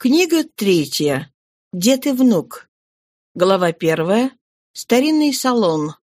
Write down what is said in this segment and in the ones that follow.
Книга третья. Дед и внук. Глава первая. Старинный салон.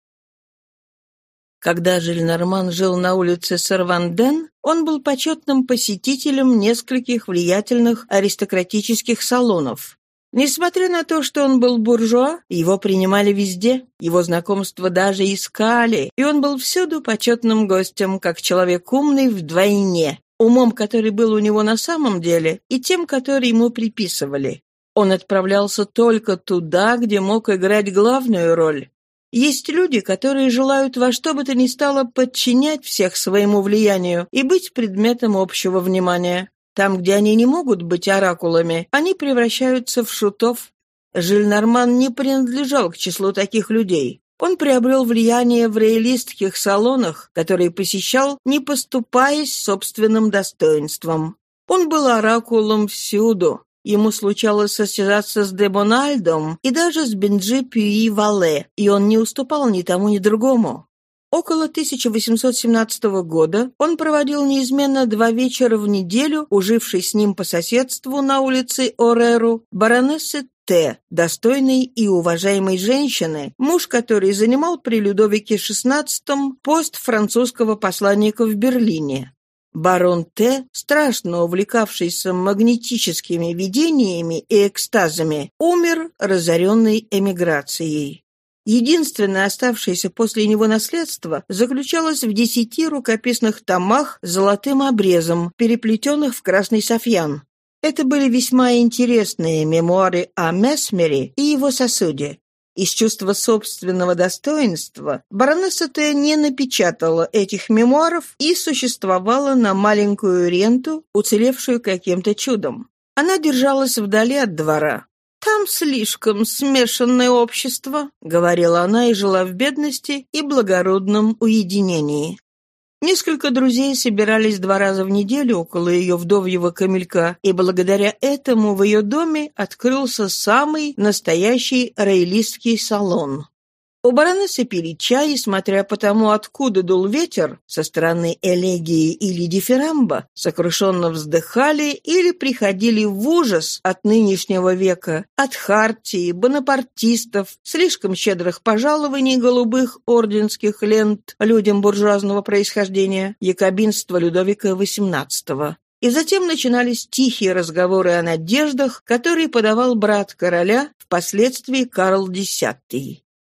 Когда Жильнарман жил на улице Сарванден, он был почетным посетителем нескольких влиятельных аристократических салонов. Несмотря на то, что он был буржуа, его принимали везде, его знакомства даже искали, и он был всюду почетным гостем, как человек умный вдвойне, умом, который был у него на самом деле, и тем, который ему приписывали. Он отправлялся только туда, где мог играть главную роль. Есть люди, которые желают во что бы то ни стало подчинять всех своему влиянию и быть предметом общего внимания. Там, где они не могут быть оракулами, они превращаются в шутов. Жильнарман не принадлежал к числу таких людей. Он приобрел влияние в реалистских салонах, которые посещал, не поступаясь собственным достоинством. Он был оракулом всюду. Ему случалось состязаться с Дебональдом и даже с Бенджи Пюи Вале, и он не уступал ни тому, ни другому. Около 1817 года он проводил неизменно два вечера в неделю, уживший с ним по соседству на улице Ореру, баронессы Т., достойной и уважаемой женщины, муж которой занимал при Людовике XVI пост французского посланника в Берлине. Барон Т., страшно увлекавшийся магнетическими видениями и экстазами, умер, разоренный эмиграцией. Единственное оставшееся после него наследство заключалось в десяти рукописных томах с золотым обрезом, переплетенных в красный софьян. Это были весьма интересные мемуары о Месмере и его сосуде. Из чувства собственного достоинства баронесса Т. не напечатала этих мемуаров и существовала на маленькую ренту, уцелевшую каким-то чудом. Она держалась вдали от двора. «Там слишком смешанное общество», — говорила она и жила в бедности и благородном уединении. Несколько друзей собирались два раза в неделю около ее вдовьего камелька, и благодаря этому в ее доме открылся самый настоящий рейлистский салон. У баронессы пили чай, и, смотря по тому, откуда дул ветер, со стороны элегии или дифирамба, сокрушенно вздыхали или приходили в ужас от нынешнего века, от хартии, бонапартистов, слишком щедрых пожалований голубых орденских лент людям буржуазного происхождения, якобинства Людовика XVIII. И затем начинались тихие разговоры о надеждах, которые подавал брат короля, впоследствии Карл X.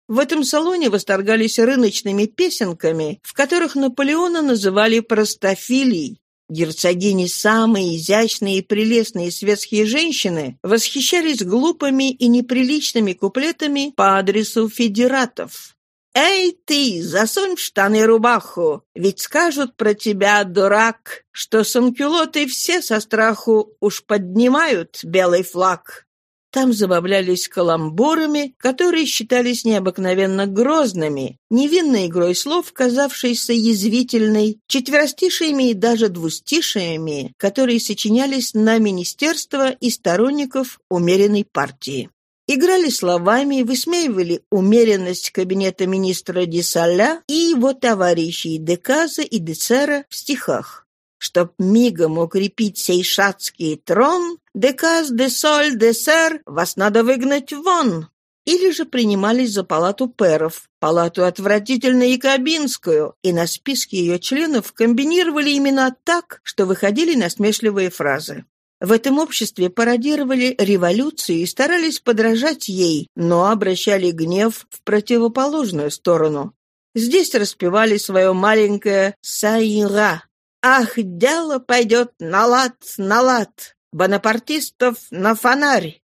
В этом салоне восторгались рыночными песенками, в которых Наполеона называли простофилией. Герцогини, самые изящные и прелестные светские женщины, восхищались глупыми и неприличными куплетами по адресу федератов. «Эй ты, засунь в штаны рубаху, ведь скажут про тебя, дурак, что санкюлоты все со страху уж поднимают белый флаг». Там забавлялись каламбурами, которые считались необыкновенно грозными, невинной игрой слов, казавшейся язвительной, четверостишиями и даже двустишиями, которые сочинялись на министерство и сторонников умеренной партии. Играли словами, высмеивали умеренность кабинета министра Десаля и его товарищей Деказа и Десера в стихах. Чтоб мигом укрепить сей шатский трон, «Деказ де соль де сэр, вас надо выгнать вон!» Или же принимались за палату перов, палату отвратительную якобинскую, и на списке ее членов комбинировали имена так, что выходили насмешливые фразы. В этом обществе пародировали революцию и старались подражать ей, но обращали гнев в противоположную сторону. Здесь распевали свое маленькое «Сайра», Ах, дело пойдет на лад, на лад, бонапартистов на фонарь.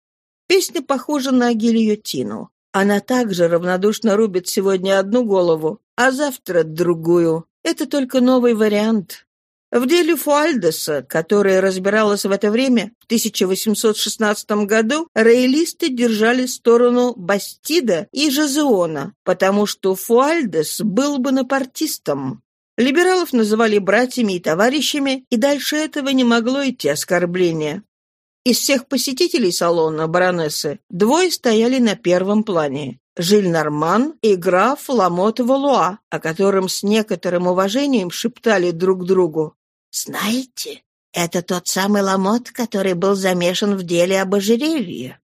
Песня похожа на гильотину. Она также равнодушно рубит сегодня одну голову, а завтра другую. Это только новый вариант. В деле Фуальдеса, которое разбиралось в это время, в 1816 году, роялисты держали сторону Бастида и Жазеона, потому что Фуальдес был бонапартистом. Либералов называли братьями и товарищами, и дальше этого не могло идти оскорбление. Из всех посетителей салона баронессы двое стояли на первом плане. Жиль Норман и граф Ламот Валуа, о котором с некоторым уважением шептали друг другу. «Знаете, Это тот самый Ламот, который был замешан в деле об ожерелье.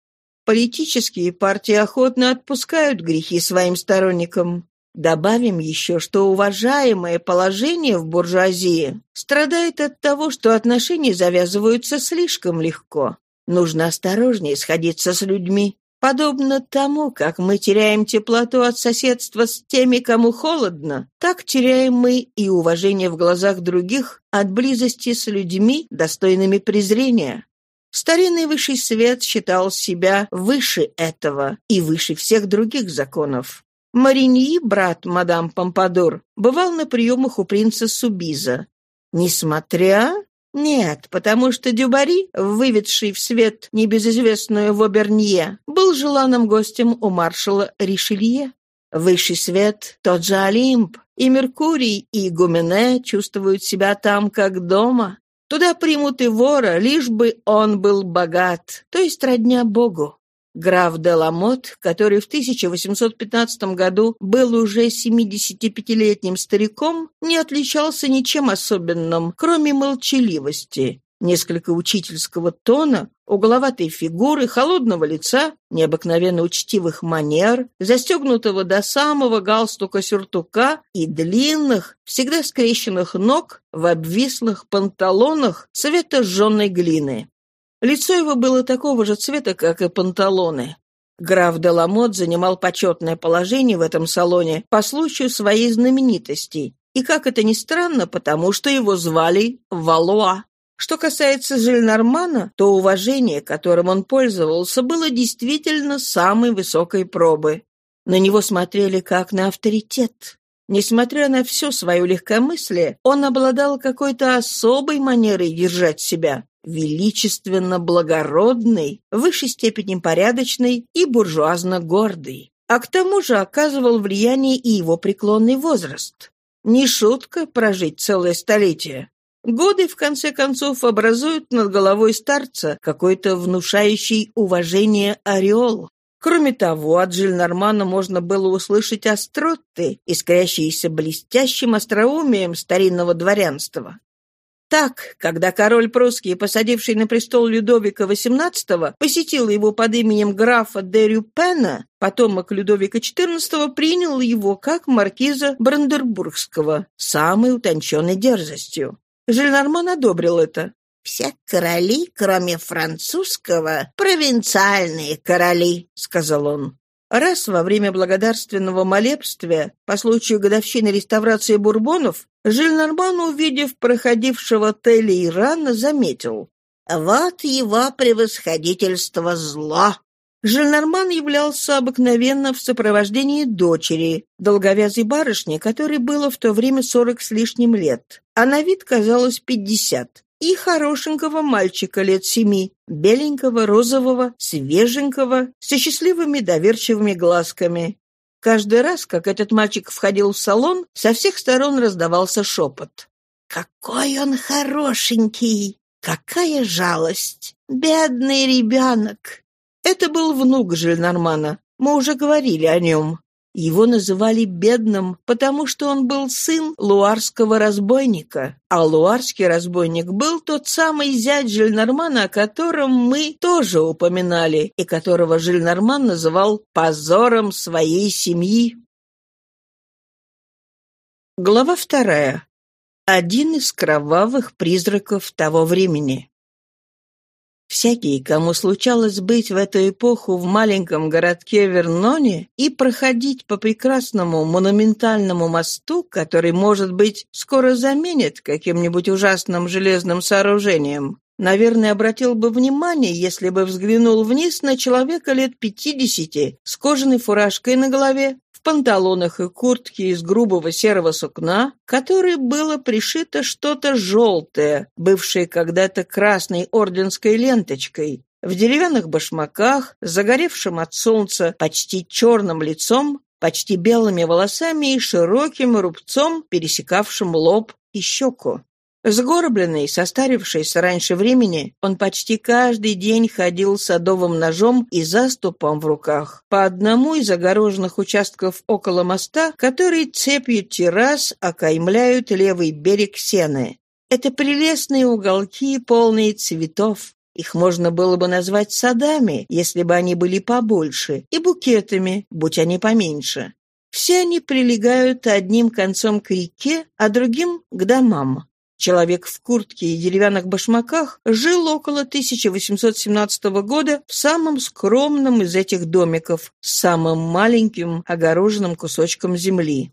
Политические партии охотно отпускают грехи своим сторонникам. Добавим еще, что уважаемое положение в буржуазии страдает от того, что отношения завязываются слишком легко. Нужно осторожнее сходиться с людьми. Подобно тому, как мы теряем теплоту от соседства с теми, кому холодно, так теряем мы и уважение в глазах других от близости с людьми, достойными презрения. Старинный высший свет считал себя выше этого и выше всех других законов. Мариньи, брат мадам Помпадур, бывал на приемах у принца Субиза. Несмотря нет, потому что Дюбари, выведший в свет небезызвестную Вобернье, был желанным гостем у маршала Ришелье. Высший свет, тот же Олимп, и Меркурий, и Гумене чувствуют себя там, как дома. Туда примут и вора, лишь бы он был богат, то есть родня Богу. Граф де Ламот, который в 1815 году был уже 75-летним стариком, не отличался ничем особенным, кроме молчаливости, несколько учительского тона, угловатой фигуры, холодного лица, необыкновенно учтивых манер, застегнутого до самого галстука сюртука и длинных, всегда скрещенных ног в обвислых панталонах цвета жженой глины. Лицо его было такого же цвета, как и панталоны. Граф Деламот занимал почетное положение в этом салоне по случаю своей знаменитости, и, как это ни странно, потому что его звали Валуа. Что касается Жильнармана, то уважение, которым он пользовался, было действительно самой высокой пробы. На него смотрели как на авторитет. Несмотря на все свое легкомыслие, он обладал какой-то особой манерой держать себя величественно благородный, в высшей степени порядочный и буржуазно гордый. А к тому же оказывал влияние и его преклонный возраст. Не шутка прожить целое столетие. Годы, в конце концов, образуют над головой старца какой-то внушающий уважение ореол. Кроме того, от Жильнармана можно было услышать остроты, искрящиеся блестящим остроумием старинного дворянства. Так, когда король прусский, посадивший на престол Людовика XVIII, посетил его под именем графа де Рюпена, потомок Людовика XIV принял его как маркиза Брандербургского, самой утонченной дерзостью. Жильнарман одобрил это. «Все короли, кроме французского, провинциальные короли», — сказал он. Раз во время благодарственного молебствия по случаю годовщины реставрации бурбонов Жильнарман, увидев проходившего Телли-Ирана, заметил «Вот его превосходительство зло». Жильнарман являлся обыкновенно в сопровождении дочери, долговязой барышни, которой было в то время сорок с лишним лет, а на вид казалось пятьдесят и хорошенького мальчика лет семи, беленького, розового, свеженького, со счастливыми доверчивыми глазками. Каждый раз, как этот мальчик входил в салон, со всех сторон раздавался шепот. «Какой он хорошенький! Какая жалость! Бедный ребенок!» Это был внук Жильнармана. Мы уже говорили о нем. Его называли бедным, потому что он был сын луарского разбойника, а луарский разбойник был тот самый зять Жильнармана, о котором мы тоже упоминали, и которого Жильнарман называл «позором своей семьи». Глава вторая. Один из кровавых призраков того времени. Всякий, кому случалось быть в эту эпоху в маленьком городке Верноне и проходить по прекрасному монументальному мосту, который, может быть, скоро заменит каким-нибудь ужасным железным сооружением, наверное, обратил бы внимание, если бы взглянул вниз на человека лет пятидесяти с кожаной фуражкой на голове, панталонах и куртке из грубого серого сукна, которой было пришито что-то желтое, бывшее когда-то красной орденской ленточкой, в деревянных башмаках, загоревшим от солнца почти черным лицом, почти белыми волосами и широким рубцом, пересекавшим лоб и щеку. Сгорбленный, состарившийся раньше времени, он почти каждый день ходил садовым ножом и заступом в руках по одному из огороженных участков около моста, который цепью террас окаймляют левый берег Сены. Это прелестные уголки, полные цветов. Их можно было бы назвать садами, если бы они были побольше, и букетами, будь они поменьше. Все они прилегают одним концом к реке, а другим — к домам. Человек в куртке и деревянных башмаках жил около 1817 года в самом скромном из этих домиков, самым маленьким огороженным кусочком земли.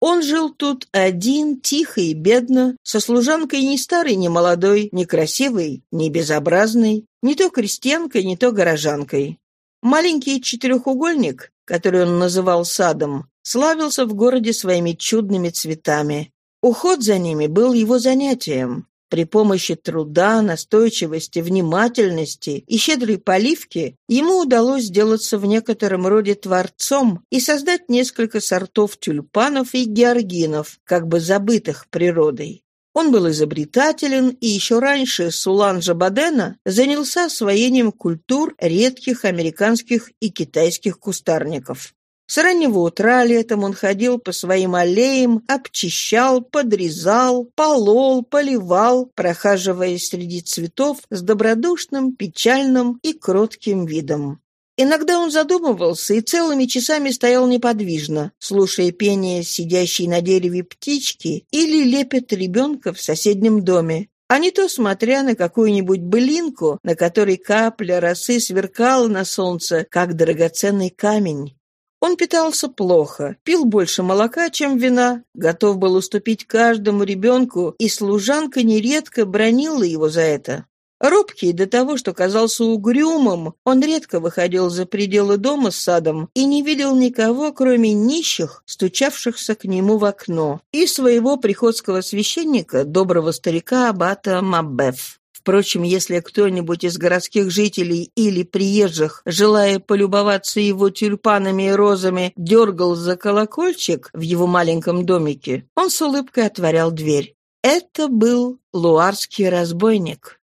Он жил тут один, тихо и бедно, со служанкой ни старой, ни молодой, ни красивой, ни безобразной, не то крестьянкой, не то горожанкой. Маленький четырехугольник, который он называл садом, славился в городе своими чудными цветами. Уход за ними был его занятием. При помощи труда, настойчивости, внимательности и щедрой поливки ему удалось сделаться в некотором роде творцом и создать несколько сортов тюльпанов и георгинов, как бы забытых природой. Он был изобретателен и еще раньше Суланжа Бадена занялся освоением культур редких американских и китайских кустарников. С раннего утра летом он ходил по своим аллеям, обчищал, подрезал, полол, поливал, прохаживаясь среди цветов с добродушным, печальным и кротким видом. Иногда он задумывался и целыми часами стоял неподвижно, слушая пение сидящей на дереве птички или лепет ребенка в соседнем доме, а не то смотря на какую-нибудь былинку, на которой капля росы сверкала на солнце, как драгоценный камень. Он питался плохо, пил больше молока, чем вина, готов был уступить каждому ребенку, и служанка нередко бронила его за это. Робкий до того, что казался угрюмым, он редко выходил за пределы дома с садом и не видел никого, кроме нищих, стучавшихся к нему в окно, и своего приходского священника, доброго старика Аббата Маббеф. Впрочем, если кто-нибудь из городских жителей или приезжих, желая полюбоваться его тюльпанами и розами, дергал за колокольчик в его маленьком домике, он с улыбкой отворял дверь. Это был луарский разбойник.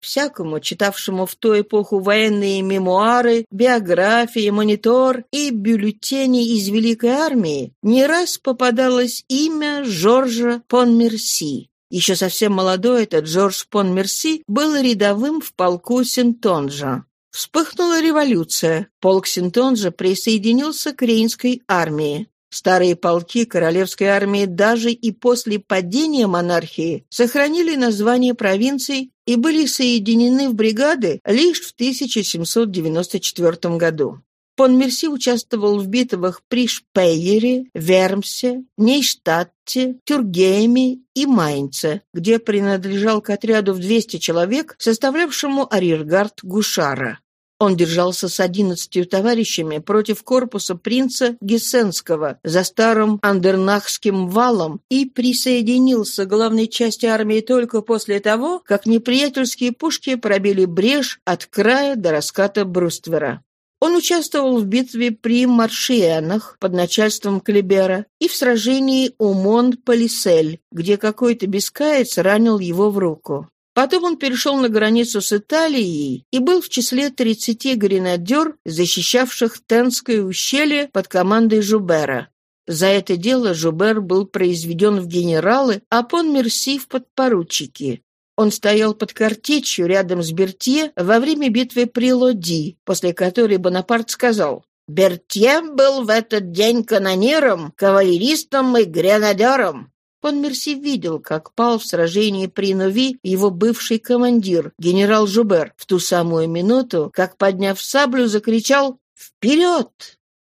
Всякому, читавшему в ту эпоху военные мемуары, биографии, монитор и бюллетени из Великой Армии, не раз попадалось имя Жоржа Понмерси. Еще совсем молодой этот Жорж Пон Мерси был рядовым в полку Синтонжа. Вспыхнула революция. Полк Синтонжа присоединился к Рейнской армии. Старые полки королевской армии даже и после падения монархии сохранили название провинций и были соединены в бригады лишь в 1794 году. Понмерси участвовал в битвах при Шпейере, Вермсе, Нейштадте, Тюргейме и Майнце, где принадлежал к отряду в 200 человек, составлявшему арьергард Гушара. Он держался с одиннадцатью товарищами против корпуса принца Гессенского за старым Андернахским валом и присоединился к главной части армии только после того, как неприятельские пушки пробили брешь от края до раската бруствера. Он участвовал в битве при Маршиенах под начальством Клебера и в сражении у Мон-Полисель, где какой-то бескаец ранил его в руку. Потом он перешел на границу с Италией и был в числе 30 гренадер, защищавших Тенское ущелье под командой Жубера. За это дело Жубер был произведен в генералы, а Пон Мерси в подпоручики. Он стоял под картечью рядом с Бертье во время битвы при Лоди, после которой Бонапарт сказал «Бертье был в этот день канониром, кавалеристом и гренадером». Пон Мерси видел, как пал в сражении при Нови его бывший командир, генерал Жубер, в ту самую минуту, как, подняв саблю, закричал «Вперед!»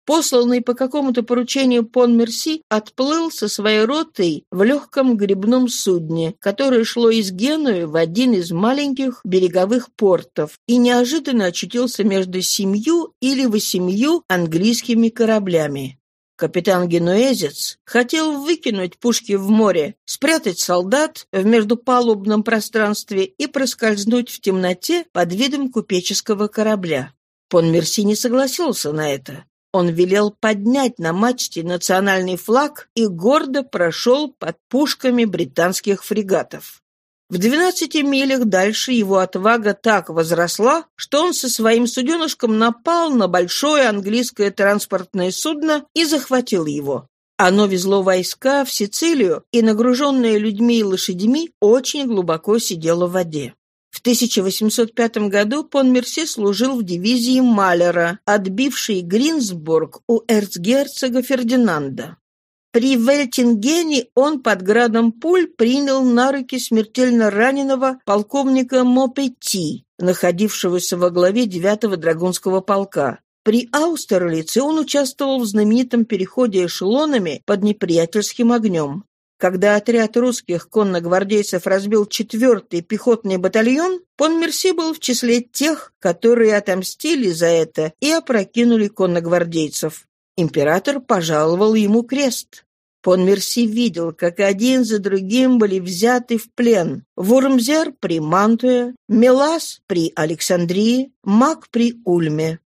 Посланный по какому-то поручению Пон Мерси, отплыл со своей ротой в легком грибном судне, которое шло из Генуи в один из маленьких береговых портов и неожиданно очутился между семью или восемью английскими кораблями. Капитан-генуэзец хотел выкинуть пушки в море, спрятать солдат в междупалубном пространстве и проскользнуть в темноте под видом купеческого корабля. Пон Мерси не согласился на это. Он велел поднять на мачте национальный флаг и гордо прошел под пушками британских фрегатов. В двенадцати милях дальше его отвага так возросла, что он со своим суденышком напал на большое английское транспортное судно и захватил его. Оно везло войска в Сицилию и, нагруженное людьми и лошадьми, очень глубоко сидело в воде. В 1805 году Понмерси служил в дивизии Малера, отбившей Гринсбург у эрцгерцога Фердинанда. При Вельтингене он под градом пуль принял на руки смертельно раненого полковника Мопетти, находившегося во главе 9-го Драгунского полка. При Аустерлице он участвовал в знаменитом переходе эшелонами под неприятельским огнем. Когда отряд русских конногвардейцев разбил четвертый пехотный батальон, Понмерси был в числе тех, которые отомстили за это и опрокинули конногвардейцев. Император пожаловал ему крест. Понмерси видел, как один за другим были взяты в плен. Вурмзер при Мантуе, Мелас при Александрии, Мак при Ульме.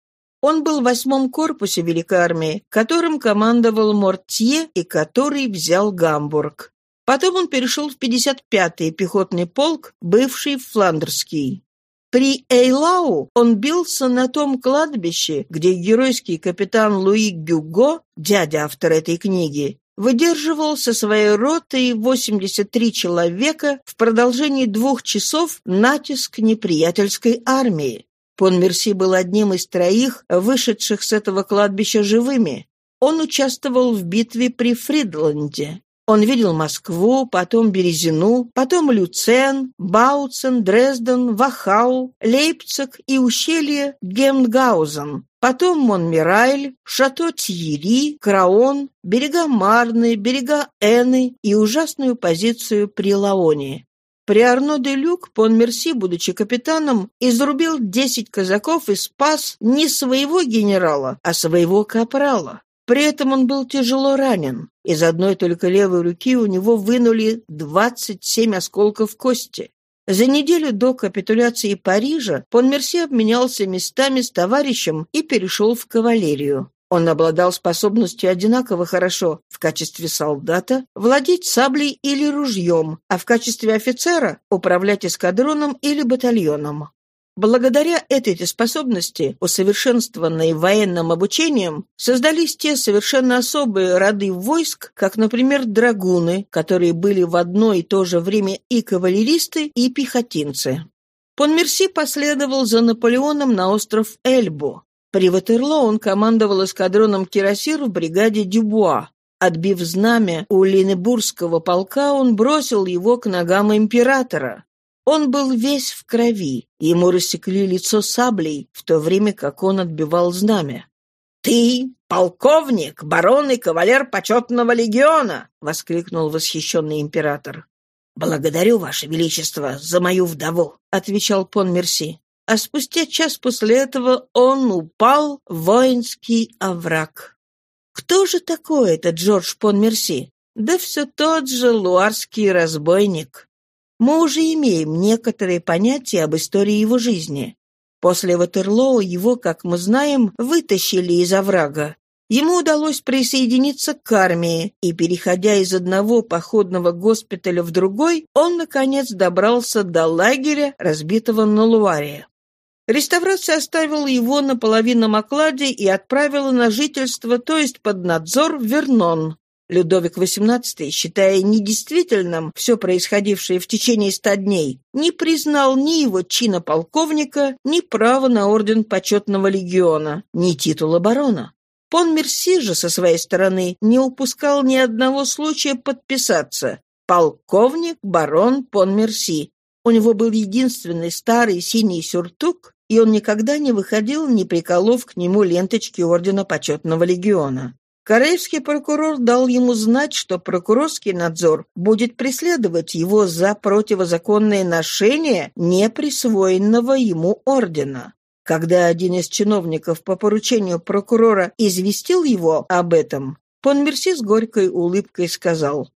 Он был в восьмом корпусе Великой армии, которым командовал Мортье и который взял Гамбург. Потом он перешел в 55-й пехотный полк, бывший Фландерский. При Эйлау он бился на том кладбище, где геройский капитан Луи Гюго, дядя автора этой книги, выдерживал со своей ротой 83 человека в продолжении двух часов натиск неприятельской армии. Понмерси был одним из троих, вышедших с этого кладбища живыми. Он участвовал в битве при Фридланде. Он видел Москву, потом Березину, потом Люцен, Бауцен, Дрезден, Вахау, Лейпциг и ущелье Гемгаузен, потом Монмирайль, Шато Тьери, Краон, берега Марны, берега Эны и ужасную позицию при Лаоне. При Арно де Люк Понмерси, будучи капитаном, изрубил десять казаков и спас не своего генерала, а своего капрала. При этом он был тяжело ранен. Из одной только левой руки у него вынули 27 осколков кости. За неделю до капитуляции Парижа Понмерси обменялся местами с товарищем и перешел в кавалерию. Он обладал способностью одинаково хорошо в качестве солдата владеть саблей или ружьем, а в качестве офицера управлять эскадроном или батальоном. Благодаря этой способности, усовершенствованной военным обучением, создались те совершенно особые роды войск, как, например, драгуны, которые были в одно и то же время и кавалеристы, и пехотинцы. Понмерси последовал за Наполеоном на остров Эльбу, при Ватерлоо он командовал эскадроном кирасир в бригаде Дюбуа. Отбив знамя у Ленебургского полка, он бросил его к ногам императора. Он был весь в крови, ему рассекли лицо саблей, в то время как он отбивал знамя. «Ты полковник, барон и кавалер почетного легиона!» — воскликнул восхищенный император. «Благодарю, Ваше Величество, за мою вдову», — отвечал Пон Мерси а спустя час после этого он упал в воинский овраг. Кто же такой этот Джордж Понмерси? Да все тот же луарский разбойник. Мы уже имеем некоторые понятия об истории его жизни. После Ватерлоу его, как мы знаем, вытащили из оврага. Ему удалось присоединиться к армии, и, переходя из одного походного госпиталя в другой, он, наконец, добрался до лагеря, разбитого на Луаре. Реставрация оставила его на половинном окладе и отправила на жительство, то есть под надзор, в Вернон. Людовик XVIII, считая недействительным все происходившее в течение ста дней, не признал ни его чина полковника, ни права на орден почетного легиона, ни титула барона. Пон Мерси же, со своей стороны, не упускал ни одного случая подписаться. Полковник барон Пон Мерси. У него был единственный старый синий сюртук и он никогда не выходил, не приколов к нему ленточки Ордена Почетного Легиона. Корейский прокурор дал ему знать, что прокурорский надзор будет преследовать его за противозаконное ношение неприсвоенного ему ордена. Когда один из чиновников по поручению прокурора известил его об этом, Понмерси с горькой улыбкой сказал,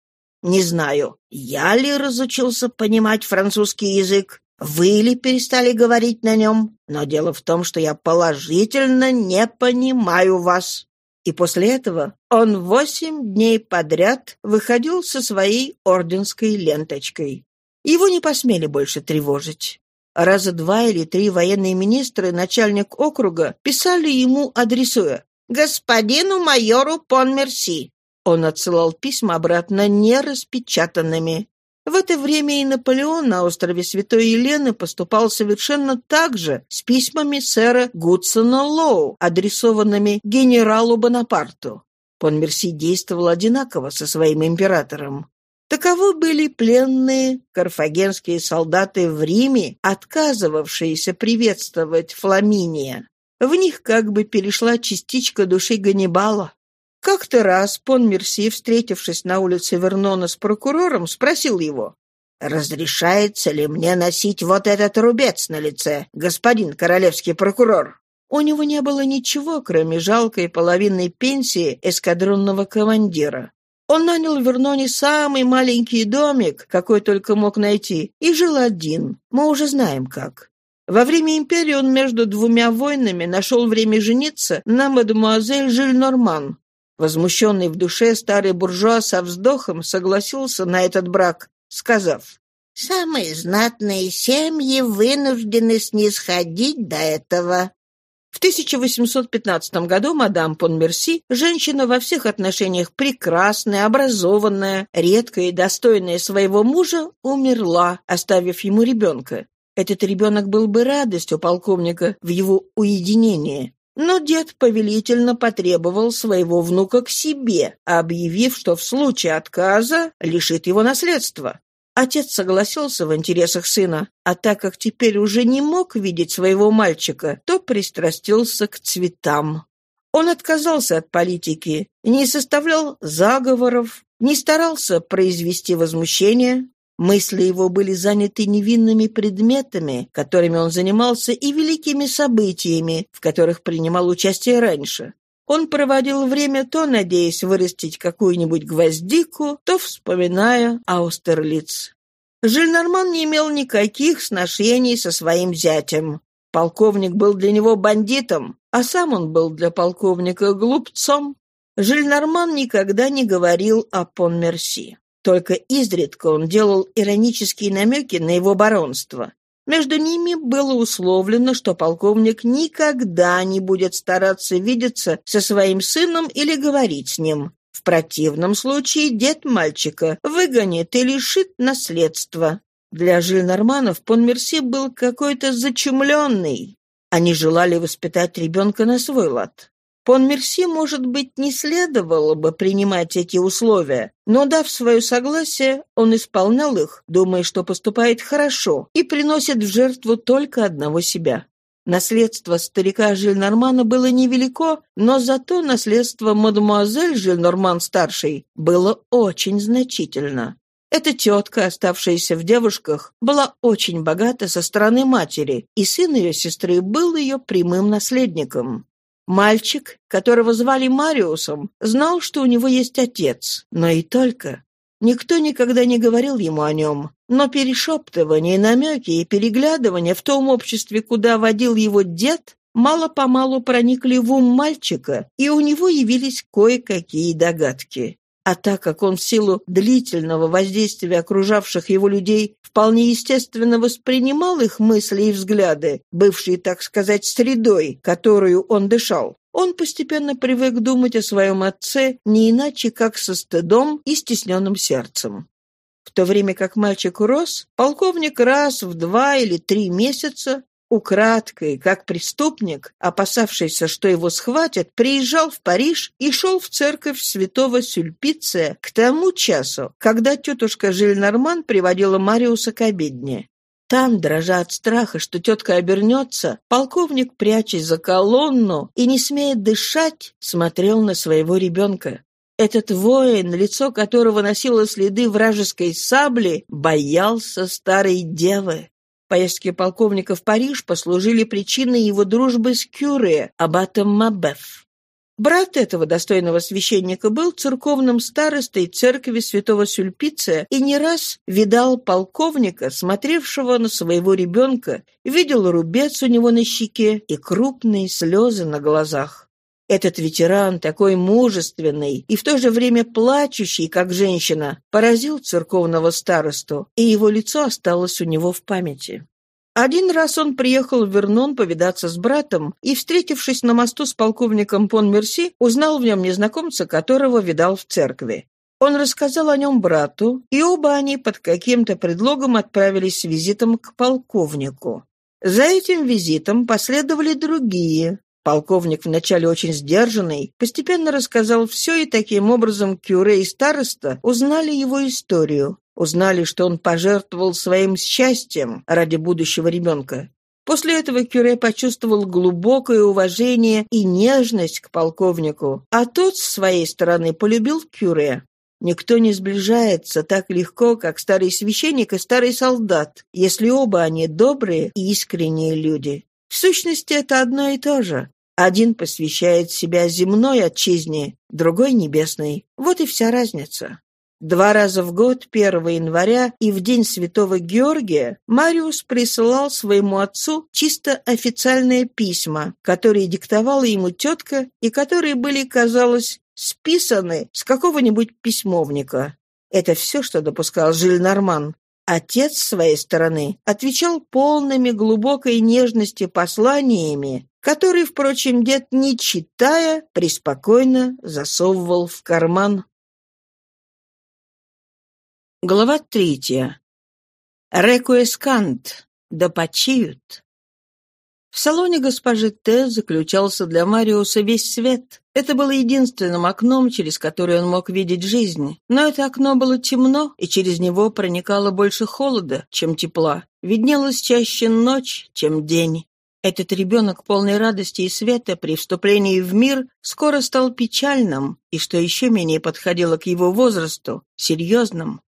«Не знаю, я ли разучился понимать французский язык, вы ли перестали говорить на нем? Но дело в том, что я положительно не понимаю вас». И после этого он восемь дней подряд выходил со своей орденской ленточкой. Его не посмели больше тревожить. Раза два или три военные министры, начальник округа, писали ему, адресуя «Господину майору Понмерси». Он отсылал письма обратно нераспечатанными. В это время и Наполеон на острове Святой Елены поступал совершенно так же с письмами сэра Гудсона Лоу, адресованными генералу Бонапарту. Понмерси действовал одинаково со своим императором. Таковы были пленные карфагенские солдаты в Риме, отказывавшиеся приветствовать Фламиния. В них как бы перешла частичка души Ганнибала. Как-то раз Пон Мерси, встретившись на улице Вернона с прокурором, спросил его, «Разрешается ли мне носить вот этот рубец на лице, господин королевский прокурор?» У него не было ничего, кроме жалкой половинной пенсии эскадронного командира. Он нанял в Верноне самый маленький домик, какой только мог найти, и жил один. Мы уже знаем как. Во время империи он между двумя войнами нашел время жениться на мадемуазель Жиль Норман, Возмущенный в душе старый буржуа со вздохом согласился на этот брак, сказав, «Самые знатные семьи вынуждены снисходить до этого». В 1815 году мадам Понмерси, женщина во всех отношениях прекрасная, образованная, редкая и достойная своего мужа, умерла, оставив ему ребенка. Этот ребенок был бы радостью полковника в его уединении. Но дед повелительно потребовал своего внука к себе, объявив, что в случае отказа лишит его наследства. Отец согласился в интересах сына, а так как теперь уже не мог видеть своего мальчика, то пристрастился к цветам. Он отказался от политики, не составлял заговоров, не старался произвести возмущение, Мысли его были заняты невинными предметами, которыми он занимался, и великими событиями, в которых принимал участие раньше. Он проводил время то надеясь вырастить какую-нибудь гвоздику, то вспоминая Аустерлиц. Жильнорман не имел никаких сношений со своим зятем. Полковник был для него бандитом, а сам он был для полковника глупцом. Жильнорман никогда не говорил о Понмерси. Только изредка он делал иронические намеки на его баронство. Между ними было условлено, что полковник никогда не будет стараться видеться со своим сыном или говорить с ним. В противном случае дед мальчика выгонит и лишит наследства. Для Жильнорманов Понмерси был какой-то зачумленный. Они желали воспитать ребенка на свой лад. Пон Мерси, может быть, не следовало бы принимать эти условия, но, дав свое согласие, он исполнял их, думая, что поступает хорошо и приносит в жертву только одного себя. Наследство старика Жильнормана было невелико, но зато наследство мадемуазель Жильнорман-старшей было очень значительно. Эта тетка, оставшаяся в девушках, была очень богата со стороны матери, и сын ее сестры был ее прямым наследником. Мальчик, которого звали Мариусом, знал, что у него есть отец, но и только. Никто никогда не говорил ему о нем, но перешептывания, намеки и переглядывания в том обществе, куда водил его дед, мало-помалу проникли в ум мальчика, и у него явились кое-какие догадки. А так как он в силу длительного воздействия окружавших его людей вполне естественно воспринимал их мысли и взгляды, бывшие, так сказать, средой, которую он дышал, он постепенно привык думать о своем отце не иначе, как со стыдом и стесненным сердцем. В то время как мальчик рос, полковник раз в два или три месяца украдкой, как преступник, опасавшийся, что его схватят, приезжал в Париж и шел в церковь святого Сюльпиция к тому часу, когда тетушка Жильнорман приводила Мариуса к обедне. Там, дрожа от страха, что тетка обернется, полковник, прячась за колонну и не смея дышать, смотрел на своего ребенка. Этот воин, лицо которого носило следы вражеской сабли, боялся старой девы. Поездки полковника в Париж послужили причиной его дружбы с Кюре, аббатом Мабеф. Брат этого достойного священника был церковным старостой церкви святого Сюльпиция и не раз видал полковника, смотревшего на своего ребенка, видел рубец у него на щеке и крупные слезы на глазах. Этот ветеран, такой мужественный и в то же время плачущий, как женщина, поразил церковного старосту, и его лицо осталось у него в памяти. Один раз он приехал в Вернон повидаться с братом и, встретившись на мосту с полковником Пон-Мерси, узнал в нем незнакомца, которого видал в церкви. Он рассказал о нем брату, и оба они под каким-то предлогом отправились с визитом к полковнику. За этим визитом последовали другие. Полковник, вначале очень сдержанный, постепенно рассказал все, и таким образом Кюре и староста узнали его историю. Узнали, что он пожертвовал своим счастьем ради будущего ребенка. После этого Кюре почувствовал глубокое уважение и нежность к полковнику, а тот, с своей стороны, полюбил Кюре. Никто не сближается так легко, как старый священник и старый солдат, если оба они добрые и искренние люди. В сущности, это одно и то же. Один посвящает себя земной отчизне, другой — небесной. Вот и вся разница. Два раза в год, 1 января и в день Святого Георгия, Мариус присылал своему отцу чисто официальные письма, которые диктовала ему тетка и которые были, казалось, списаны с какого-нибудь письмовника. Это все, что допускал Жиль Норман. Отец, с своей стороны, отвечал полными глубокой нежности посланиями, которые, впрочем, дед, не читая, преспокойно засовывал в карман. Глава третья. Рекуэскант. Да почиют. В салоне госпожи Т. заключался для Мариуса весь свет. Это было единственным окном, через которое он мог видеть жизнь. Но это окно было темно, и через него проникало больше холода, чем тепла. Виднелась чаще ночь, чем день. Этот ребенок, полной радости и света при вступлении в мир, скоро стал печальным, и, что еще менее подходило к его возрасту, серьезным.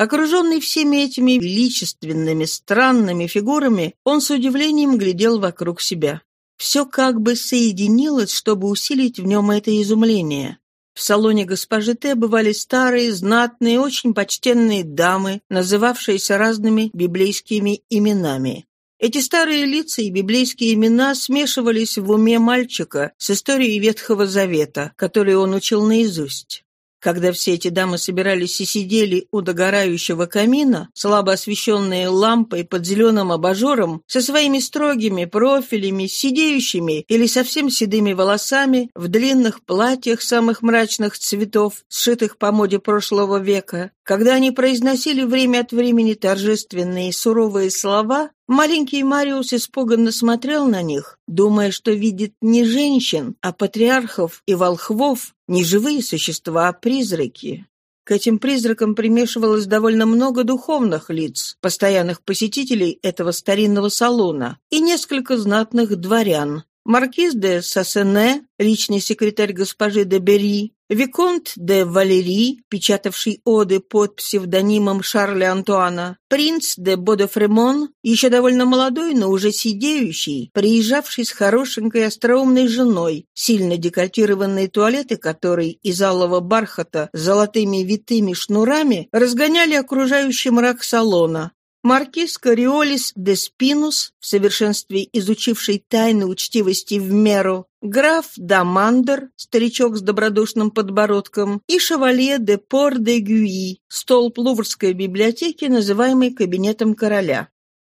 Окруженный всеми этими величественными, странными фигурами, он с удивлением глядел вокруг себя. Все как бы соединилось, чтобы усилить в нем это изумление. В салоне госпожи Т. бывали старые, знатные, очень почтенные дамы, называвшиеся разными библейскими именами. Эти старые лица и библейские имена смешивались в уме мальчика с историей Ветхого Завета, которую он учил наизусть. Когда все эти дамы собирались и сидели у догорающего камина, слабо освещенные лампой под зеленым абажуром, со своими строгими профилями, сидеющими или совсем седыми волосами, в длинных платьях самых мрачных цветов, сшитых по моде прошлого века, когда они произносили время от времени торжественные суровые слова, маленький Мариус испуганно смотрел на них, думая, что видит не женщин, а патриархов и волхвов, не живые существа, а призраки. К этим призракам примешивалось довольно много духовных лиц, постоянных посетителей этого старинного салона, и несколько знатных дворян, Маркиз де Сассене, личный секретарь госпожи де Бери, Виконт де Валери, печатавший оды под псевдонимом Шарля Антуана, принц де Бодефремон, еще довольно молодой, но уже сидеющий, приезжавший с хорошенькой остроумной женой, сильно декольтированные туалеты которой из алого бархата с золотыми витыми шнурами разгоняли окружающий мрак салона, Маркиз Кориолис де Спинус, в совершенстве изучивший тайны учтивости в меру, граф Дамандер, старичок с добродушным подбородком, и шевалье де Пор де Гюи, столб Луврской библиотеки, называемый кабинетом короля.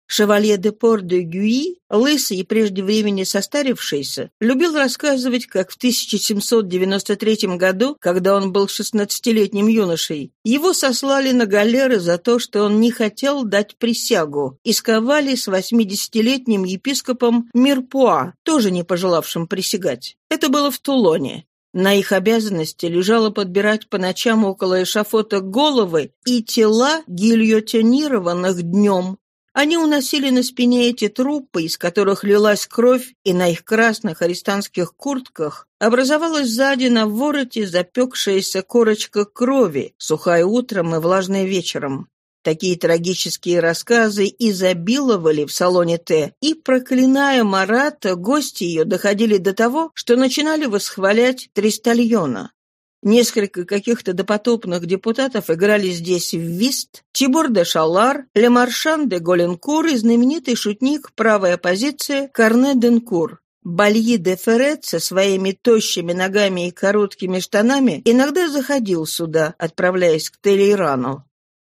Шевалье де Пор де Гюи, лысый и прежде времени состарившийся, любил рассказывать, как в 1793 году, когда он был шестнадцатилетним юношей, его сослали на галеры за то, что он не хотел дать присягу, и сковали с восьмидесятилетним епископом Мирпуа, тоже не пожелавшим присягать. Это было в Тулоне. На их обязанности лежало подбирать по ночам около эшафота головы и тела гильотинированных днем, они уносили на спине эти трупы, из которых лилась кровь, и на их красных арестантских куртках образовалась сзади на вороте запекшаяся корочка крови, сухая утром и влажная вечером. Такие трагические рассказы изобиловали в салоне Т, и, проклиная Марата, гости ее доходили до того, что начинали восхвалять Тристальона. Несколько каких-то допотопных депутатов играли здесь в вист, Тибор де Шалар, Лемаршан де Голенкур и знаменитый шутник правой оппозиции Карне Денкур. Бальи де Феррет со своими тощими ногами и короткими штанами иногда заходил сюда, отправляясь к Телейрану.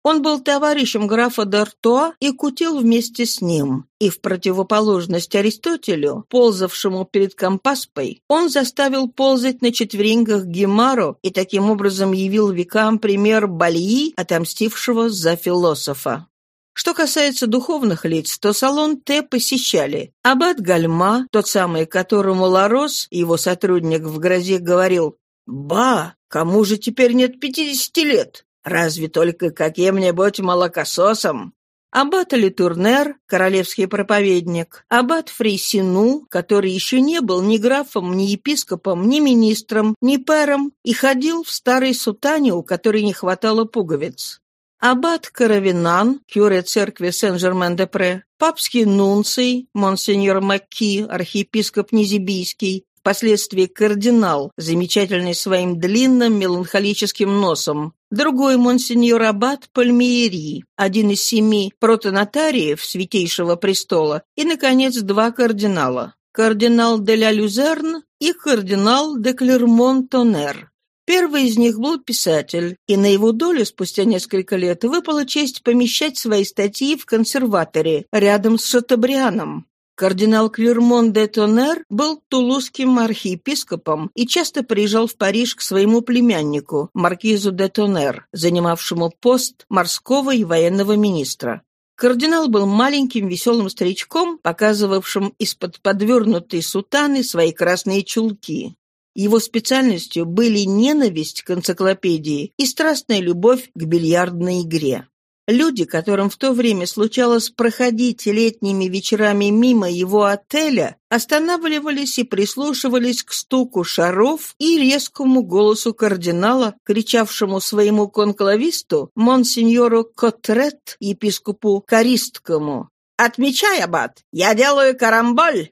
Он был товарищем графа Д'Артуа и кутил вместе с ним. И в противоположность Аристотелю, ползавшему перед Компаспой, он заставил ползать на четвереньках Гемару и таким образом явил векам пример Бальи, отомстившего за философа. Что касается духовных лиц, то салон Т посещали аббат Гальма, тот самый, которому Ларос, его сотрудник в грозе, говорил «Ба, кому же теперь нет пятидесяти лет? Разве только каким-нибудь молокососом?» Аббат Литурнер, королевский проповедник, аббат Фрейсину, который еще не был ни графом, ни епископом, ни министром, ни пэром, и ходил в старой сутане, у которой не хватало пуговиц. Аббат Каравинан, кюре церкви Сен-Жермен-де-Пре, папский нунций, монсеньор Макки, архиепископ Низибийский, впоследствии кардинал, замечательный своим длинным меланхолическим носом, другой монсеньор Аббат Пальмиери, один из семи протонотариев Святейшего Престола, и, наконец, два кардинала, кардинал де ля Люзерн и кардинал де Клермон-Тонер. Первый из них был писатель, и на его долю спустя несколько лет выпала честь помещать свои статьи в консерваторе рядом с Шатабрианом. Кардинал Клермон де Тонер был тулузским архиепископом и часто приезжал в Париж к своему племяннику, маркизу де Тонер, занимавшему пост морского и военного министра. Кардинал был маленьким веселым старичком, показывавшим из-под подвернутой сутаны свои красные чулки. Его специальностью были ненависть к энциклопедии и страстная любовь к бильярдной игре. Люди, которым в то время случалось проходить летними вечерами мимо его отеля, останавливались и прислушивались к стуку шаров и резкому голосу кардинала, кричавшему своему конклависту, монсеньору Котрет, епископу Користкому. «Отмечай, аббат, я делаю карамболь!»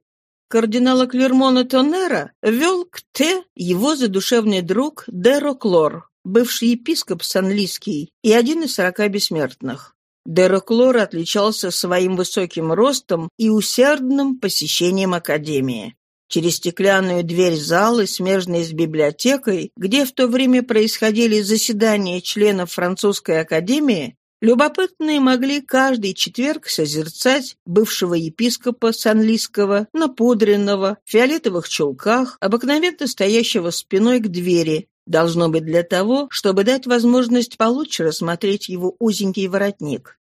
Кардинала Клермона Тоннера вел к Т его задушевный друг Дероклор, бывший епископ Санлийский и один из сорока бессмертных. Дероклор отличался своим высоким ростом и усердным посещением академии. Через стеклянную дверь залы, смежной с библиотекой, где в то время происходили заседания членов французской академии, Любопытные могли каждый четверг созерцать бывшего епископа Санлийского, напудренного, в фиолетовых чулках, обыкновенно стоящего спиной к двери, должно быть для того, чтобы дать возможность получше рассмотреть его узенький воротник.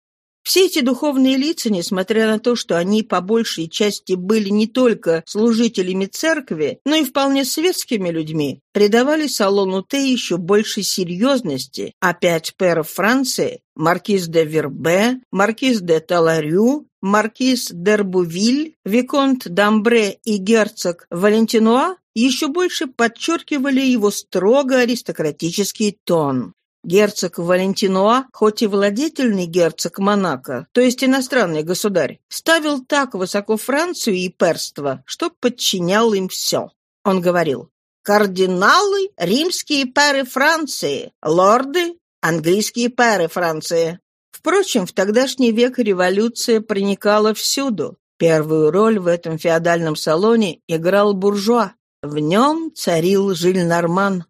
Все эти духовные лица, несмотря на то, что они по большей части были не только служителями церкви, но и вполне светскими людьми, придавали салону Т еще большей серьезности, а пять пэров Франции – маркиз де Вербе, маркиз де Таларю, маркиз Дербувиль, виконт Дамбре и герцог Валентинуа еще больше подчеркивали его строго аристократический тон. Герцог Валентинуа, хоть и владетельный герцог Монако, то есть иностранный государь, ставил так высоко Францию и перство, что подчинял им все. Он говорил, «Кардиналы — римские пэры Франции, лорды — английские пэры Франции». Впрочем, в тогдашний век революция проникала всюду. Первую роль в этом феодальном салоне играл буржуа. В нем царил Жиль-Норман,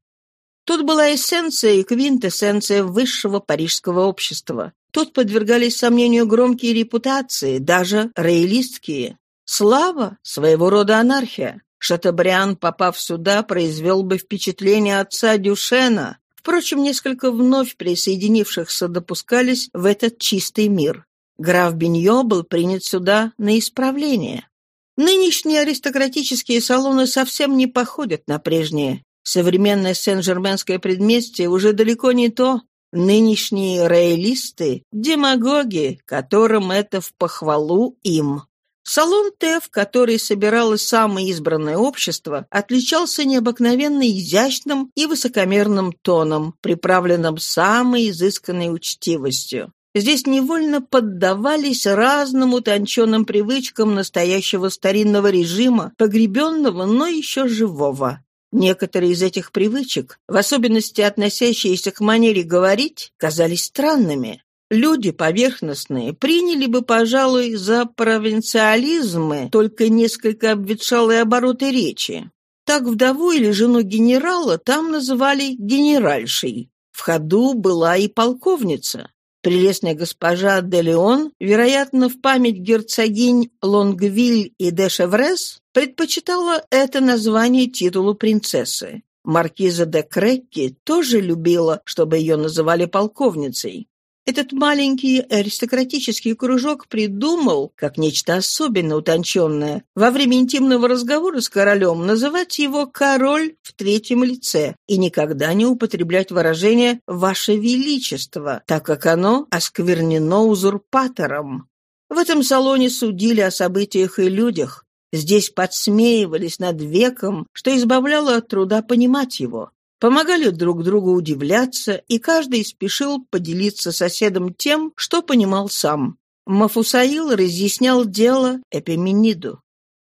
Тут была эссенция и квинтэссенция высшего парижского общества. Тут подвергались сомнению громкие репутации, даже роялистские. Слава — своего рода анархия. Шатабриан, попав сюда, произвел бы впечатление отца Дюшена. Впрочем, несколько вновь присоединившихся допускались в этот чистый мир. Граф Беньо был принят сюда на исправление. Нынешние аристократические салоны совсем не походят на прежние. Современное Сен-Жерменское предместье уже далеко не то. Нынешние роялисты – демагоги, которым это в похвалу им. Салон Т, в который собиралось самое избранное общество, отличался необыкновенно изящным и высокомерным тоном, приправленным самой изысканной учтивостью. Здесь невольно поддавались разным утонченным привычкам настоящего старинного режима, погребенного, но еще живого. Некоторые из этих привычек, в особенности относящиеся к манере говорить, казались странными. Люди поверхностные приняли бы, пожалуй, за провинциализмы только несколько обветшалые обороты речи. Так вдову или жену генерала там называли генеральшей. В ходу была и полковница. Прелестная госпожа де Леон, вероятно, в память герцогинь Лонгвиль и де Шеврес, предпочитала это название титулу принцессы. Маркиза де Крекки тоже любила, чтобы ее называли полковницей. Этот маленький аристократический кружок придумал, как нечто особенно утонченное, во время интимного разговора с королем называть его «король» в третьем лице и никогда не употреблять выражение «ваше величество», так как оно осквернено узурпатором. В этом салоне судили о событиях и людях. Здесь подсмеивались над веком, что избавляло от труда понимать его помогали друг другу удивляться, и каждый спешил поделиться соседом тем, что понимал сам. Мафусаил разъяснял дело Эпимениду.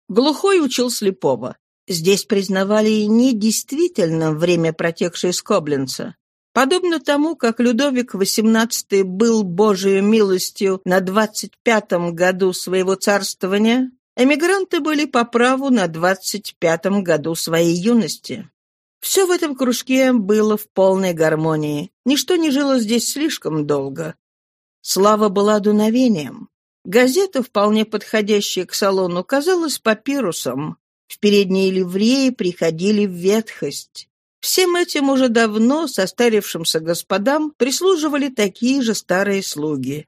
Глухой учил слепого. Здесь признавали недействительным время, протекшее с Кобленца. Подобно тому, как Людовик XVIII был Божией милостью на 25-м году своего царствования, эмигранты были по праву на 25-м году своей юности. Все в этом кружке было в полной гармонии. Ничто не жило здесь слишком долго. Слава была дуновением. Газета, вполне подходящая к салону, казалась папирусом. В передние ливреи приходили в ветхость. Всем этим уже давно состарившимся господам прислуживали такие же старые слуги.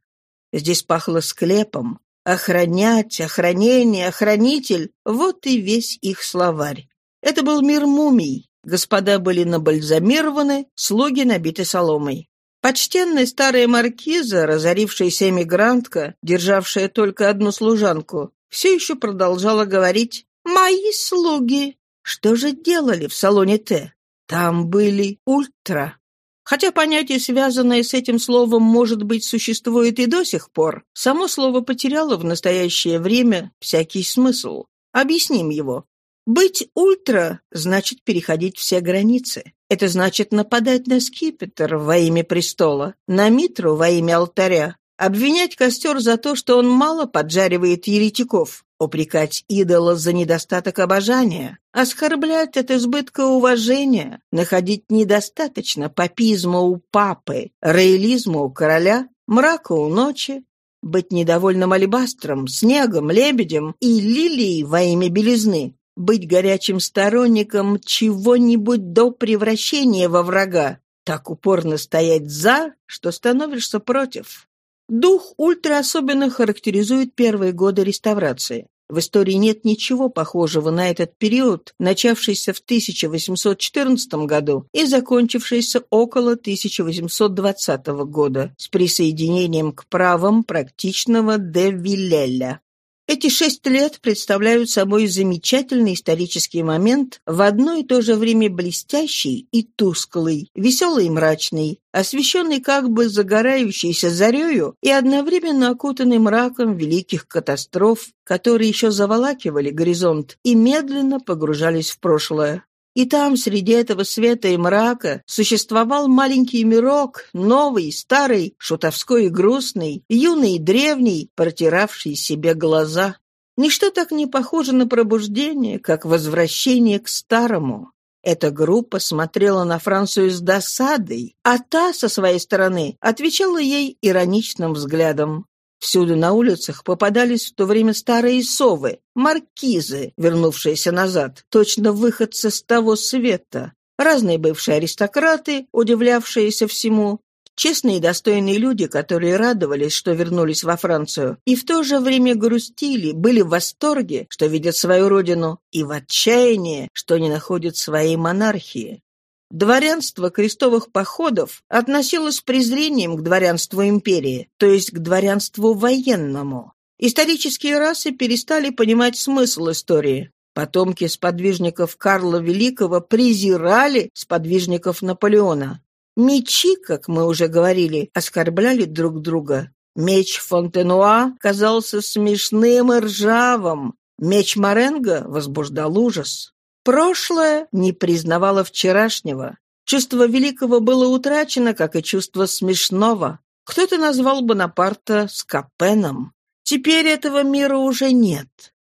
Здесь пахло склепом. Охранять, охранение, охранитель — вот и весь их словарь. Это был мир мумий, Господа были набальзамированы, слуги набиты соломой. Почтенная старая маркиза, разорившаяся эмигрантка, державшая только одну служанку, все еще продолжала говорить «Мои слуги». Что же делали в салоне Т? Там были ультра. Хотя понятие, связанное с этим словом, может быть, существует и до сих пор, само слово потеряло в настоящее время всякий смысл. Объясним его. Быть ультра значит переходить все границы. Это значит нападать на скипетр во имя престола, на митру во имя алтаря, обвинять костер за то, что он мало поджаривает еретиков, упрекать идола за недостаток обожания, оскорблять от избытка уважения, находить недостаточно папизма у папы, роялизма у короля, мрака у ночи, быть недовольным алебастром, снегом, лебедем и лилией во имя белизны, быть горячим сторонником чего-нибудь до превращения во врага, так упорно стоять «за», что становишься против. Дух ультра особенно характеризует первые годы реставрации. В истории нет ничего похожего на этот период, начавшийся в 1814 году и закончившийся около 1820 года с присоединением к правам практичного де Виллеля. Эти шесть лет представляют собой замечательный исторический момент, в одно и то же время блестящий и тусклый, веселый и мрачный, освещенный как бы загорающейся зарею и одновременно окутанный мраком великих катастроф, которые еще заволакивали горизонт и медленно погружались в прошлое. И там, среди этого света и мрака, существовал маленький мирок, новый, старый, шутовской и грустный, юный и древний, протиравший себе глаза. Ничто так не похоже на пробуждение, как возвращение к старому. Эта группа смотрела на Францию с досадой, а та, со своей стороны, отвечала ей ироничным взглядом. Всюду на улицах попадались в то время старые совы, маркизы, вернувшиеся назад, точно выходцы с того света, разные бывшие аристократы, удивлявшиеся всему, честные и достойные люди, которые радовались, что вернулись во Францию, и в то же время грустили, были в восторге, что видят свою родину, и в отчаянии, что не находят своей монархии. Дворянство крестовых походов относилось с презрением к дворянству империи, то есть к дворянству военному. Исторические расы перестали понимать смысл истории. Потомки сподвижников Карла Великого презирали сподвижников Наполеона. Мечи, как мы уже говорили, оскорбляли друг друга. Меч Фонтенуа казался смешным и ржавым. Меч Маренго возбуждал ужас. Прошлое не признавало вчерашнего. Чувство великого было утрачено, как и чувство смешного. Кто-то назвал Бонапарта Скопеном. Теперь этого мира уже нет.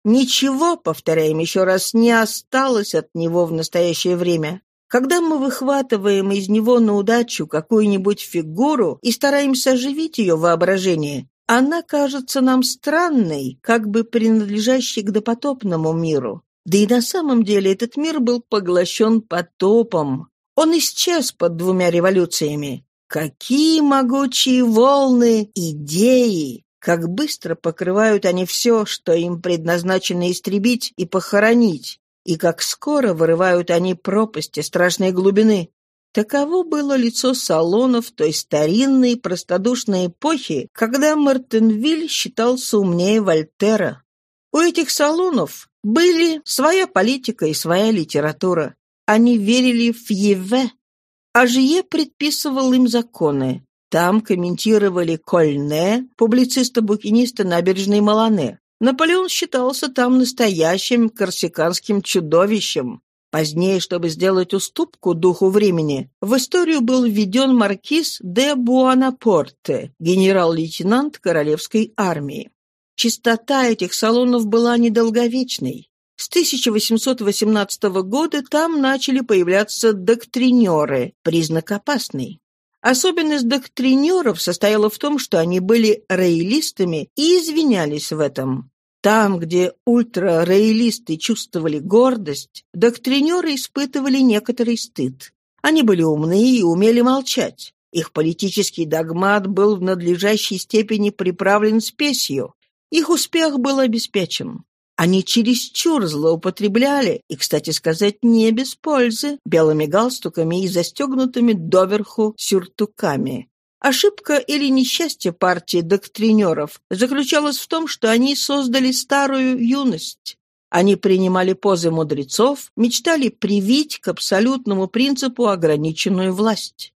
Ничего, повторяем еще раз, не осталось от него в настоящее время. Когда мы выхватываем из него на удачу какую-нибудь фигуру и стараемся оживить ее воображение, она кажется нам странной, как бы принадлежащей к допотопному миру. Да и на самом деле этот мир был поглощен потопом. Он исчез под двумя революциями. Какие могучие волны идеи! Как быстро покрывают они все, что им предназначено истребить и похоронить и как скоро вырывают они пропасти страшной глубины. Таково было лицо салонов той старинной простодушной эпохи, когда Мартенвиль считался умнее Вольтера. У этих салонов были своя политика и своя литература. Они верили в Еве, а Жие предписывал им законы. Там комментировали Кольне, публициста-букиниста набережной Малане. Наполеон считался там настоящим корсиканским чудовищем. Позднее, чтобы сделать уступку духу времени, в историю был введен маркиз де Буанапорте, генерал-лейтенант королевской армии. Чистота этих салонов была недолговечной. С 1818 года там начали появляться доктринеры, признак опасный. Особенность доктринеров состояла в том, что они были роялистами и извинялись в этом. Там, где ультрароялисты чувствовали гордость, доктринеры испытывали некоторый стыд. Они были умны и умели молчать. Их политический догмат был в надлежащей степени приправлен спесью. Их успех был обеспечен. Они чересчур злоупотребляли, и, кстати сказать, не без пользы, белыми галстуками и застегнутыми доверху сюртуками. Ошибка или несчастье партии доктринеров заключалась в том, что они создали старую юность. Они принимали позы мудрецов, мечтали привить к абсолютному принципу ограниченную власть.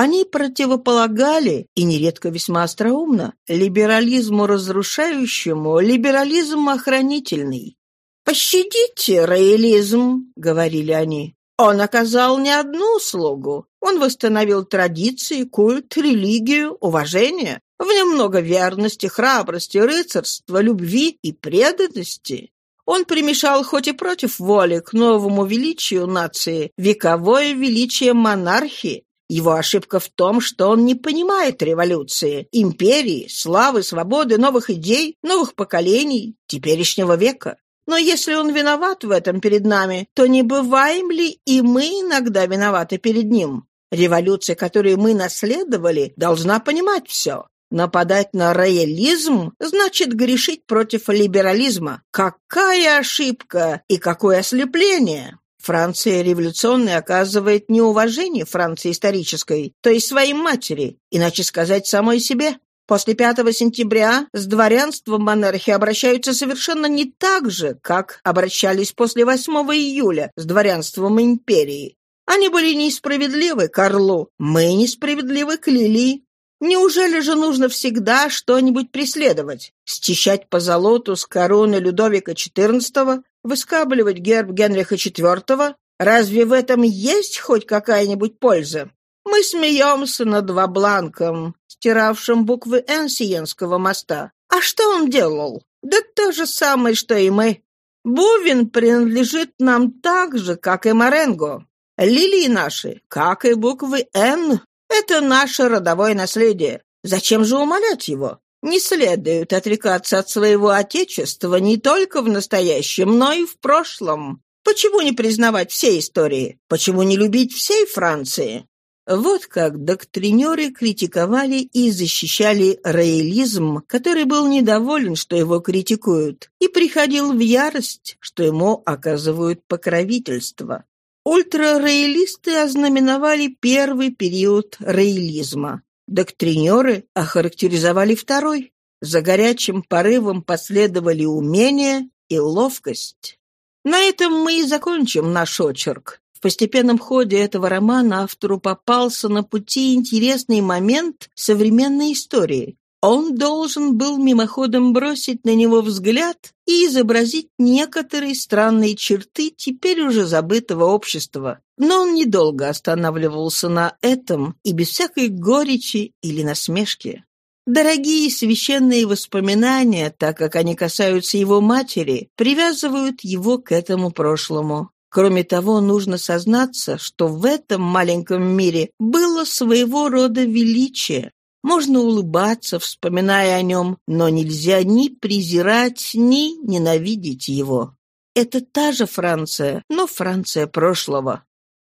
Они противополагали, и нередко весьма остроумно, либерализму разрушающему либерализм охранительный. «Пощадите роялизм», — говорили они. «Он оказал не одну услугу. Он восстановил традиции, культ, религию, уважение. В нем много верности, храбрости, рыцарства, любви и преданности. Он примешал хоть и против воли к новому величию нации вековое величие монархии, его ошибка в том, что он не понимает революции, империи, славы, свободы, новых идей, новых поколений, теперешнего века. Но если он виноват в этом перед нами, то не бываем ли и мы иногда виноваты перед ним? Революция, которую мы наследовали, должна понимать все. Нападать на роялизм значит грешить против либерализма. Какая ошибка и какое ослепление! Франция революционная оказывает неуважение Франции исторической, то есть своей матери, иначе сказать самой себе. После 5 сентября с дворянством монархи обращаются совершенно не так же, как обращались после 8 июля с дворянством империи. Они были несправедливы к Орлу, мы несправедливы к Лили. Неужели же нужно всегда что-нибудь преследовать? Стещать по золоту с короны Людовика XIV, выскабливать герб Генриха IV? Разве в этом есть хоть какая-нибудь польза? Мы смеемся над Вабланком, стиравшим буквы «Н» Сиенского моста. А что он делал? Да то же самое, что и мы. Бувин принадлежит нам так же, как и Маренго. Лилии наши, как и буквы «Н», это наше родовое наследие. Зачем же умолять его? Не следует отрекаться от своего отечества не только в настоящем, но и в прошлом. Почему не признавать всей истории? Почему не любить всей Франции? Вот как доктринеры критиковали и защищали роялизм, который был недоволен, что его критикуют, и приходил в ярость, что ему оказывают покровительство. Ультрароялисты ознаменовали первый период роялизма. Доктринеры охарактеризовали второй. За горячим порывом последовали умение и ловкость. На этом мы и закончим наш очерк. В постепенном ходе этого романа автору попался на пути интересный момент современной истории, он должен был мимоходом бросить на него взгляд и изобразить некоторые странные черты теперь уже забытого общества. Но он недолго останавливался на этом и без всякой горечи или насмешки. Дорогие священные воспоминания, так как они касаются его матери, привязывают его к этому прошлому. Кроме того, нужно сознаться, что в этом маленьком мире было своего рода величие. Можно улыбаться, вспоминая о нем, но нельзя ни презирать, ни ненавидеть его. Это та же Франция, но Франция прошлого.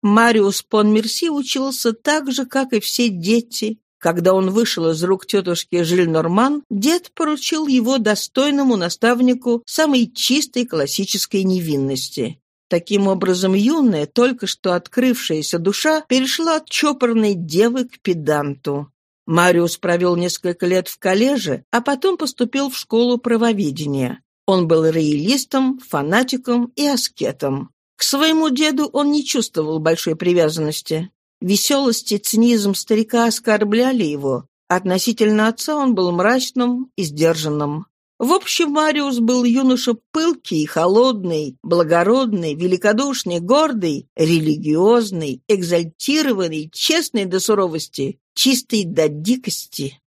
Мариус Понмерси учился так же, как и все дети. Когда он вышел из рук тетушки Жильнорман, дед поручил его достойному наставнику самой чистой классической невинности. Таким образом, юная, только что открывшаяся душа перешла от чопорной девы к педанту. Мариус провел несколько лет в коллеже, а потом поступил в школу правоведения. Он был роялистом, фанатиком и аскетом. К своему деду он не чувствовал большой привязанности. Веселость и цинизм старика оскорбляли его. Относительно отца он был мрачным и сдержанным. В общем, Мариус был юноша пылкий, холодный, благородный, великодушный, гордый, религиозный, экзальтированный, честный до суровости, чистый до дикости.